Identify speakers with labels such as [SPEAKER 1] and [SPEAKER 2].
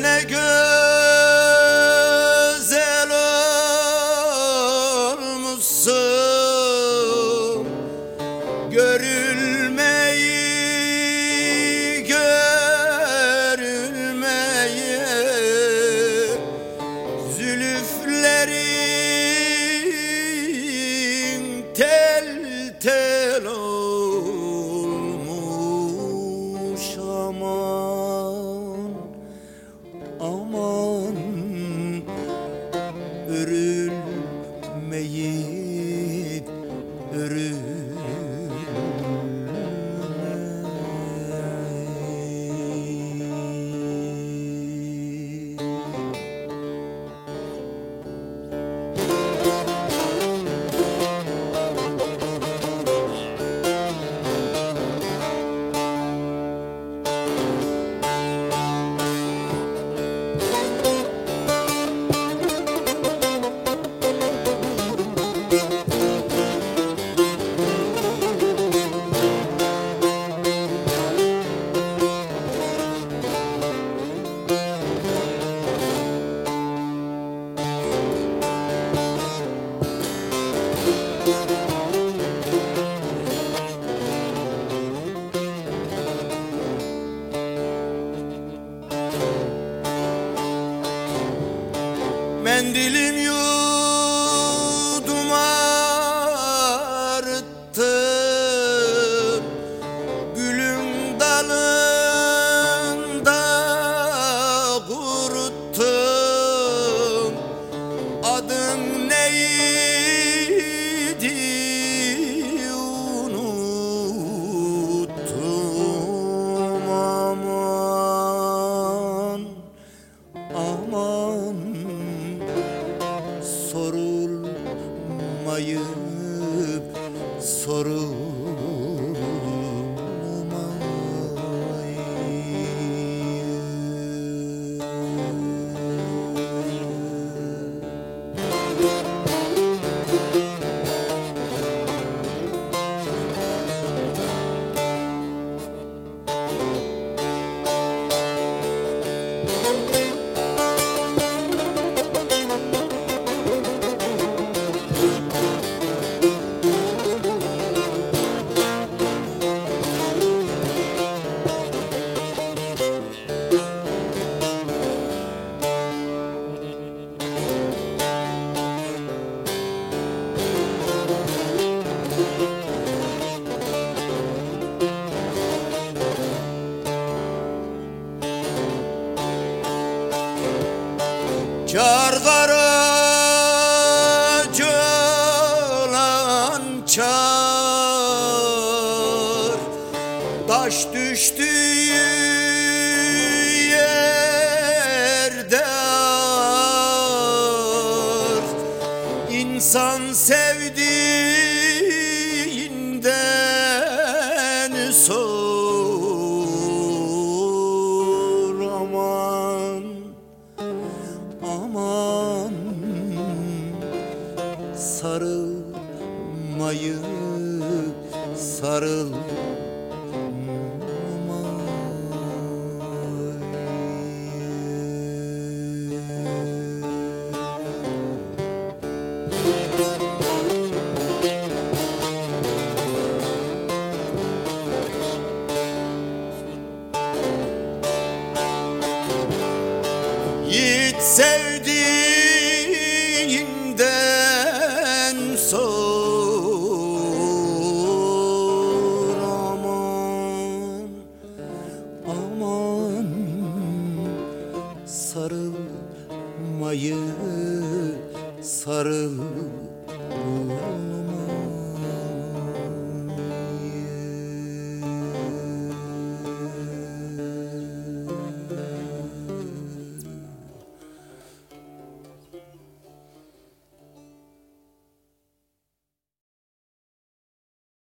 [SPEAKER 1] Ne güzel olmuşsun. Görülmeyi görülmeyi Zülüflerin tel tel olmuş örülmeyi örülmeyi Mendilim yudum sorulmayıp sorulmayıp Çar olan çar Taş düştüğü yerde ar İnsan sevdiğinden sarılmayı sarıl sor aman aman sarılmayı sarılma